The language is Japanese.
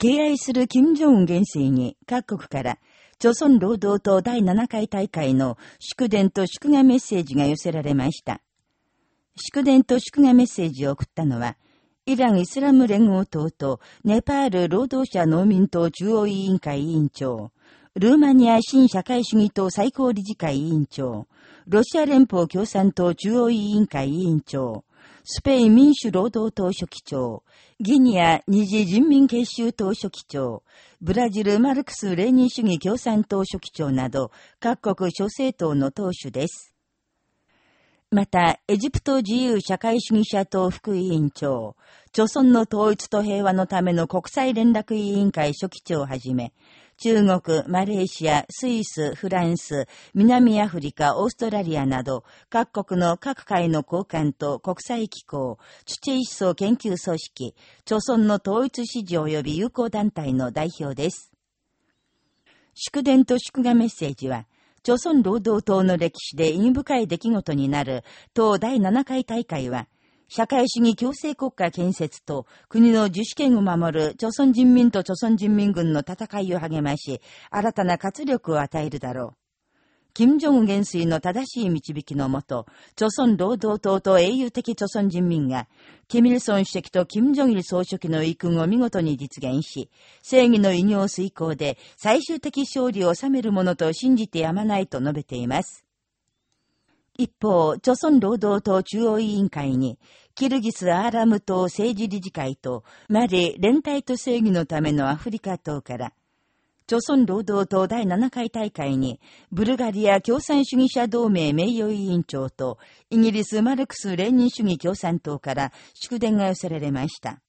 敬愛する金正恩元帥に各国から、朝鮮労働党第7回大会の祝電と祝賀メッセージが寄せられました。祝電と祝賀メッセージを送ったのは、イラン・イスラム連合党とネパール労働者農民党中央委員会委員長、ルーマニア新社会主義党最高理事会委員長、ロシア連邦共産党中央委員会委員長、スペイン民主労働党書記長、ギニア二次人民結集党書記長、ブラジルマルクス・レーニン主義共産党書記長など、各国諸政党の党首です。また、エジプト自由社会主義者党副委員長、朝鮮の統一と平和のための国際連絡委員会書記長をはじめ、中国、マレーシア、スイス、フランス、南アフリカ、オーストラリアなど、各国の各界の交換と国際機構、チュチェ思想研究組織、朝鮮の統一支持及び友好団体の代表です。祝電と祝賀メッセージは、朝鮮労働党の歴史で意義深い出来事になる党第7回大会は、社会主義共生国家建設と国の自主権を守る朝鮮人民と朝鮮人民軍の戦いを励まし、新たな活力を与えるだろう。金正恩元帥の正しい導きのもと、朝鮮労働党と英雄的朝鮮人民が、キミルソン主席と金正日総書記の意訓を見事に実現し、正義の偉業遂行で最終的勝利を収めるものと信じてやまないと述べています。一方、朝鮮労働党中央委員会に、キルギス・アーラム党政治理事会と、マリ連帯と正義のためのアフリカ党から、朝鮮労働党第7回大会に、ブルガリア共産主義者同盟名誉委員長と、イギリスマルクス・レーニン主義共産党から祝電が寄せられました。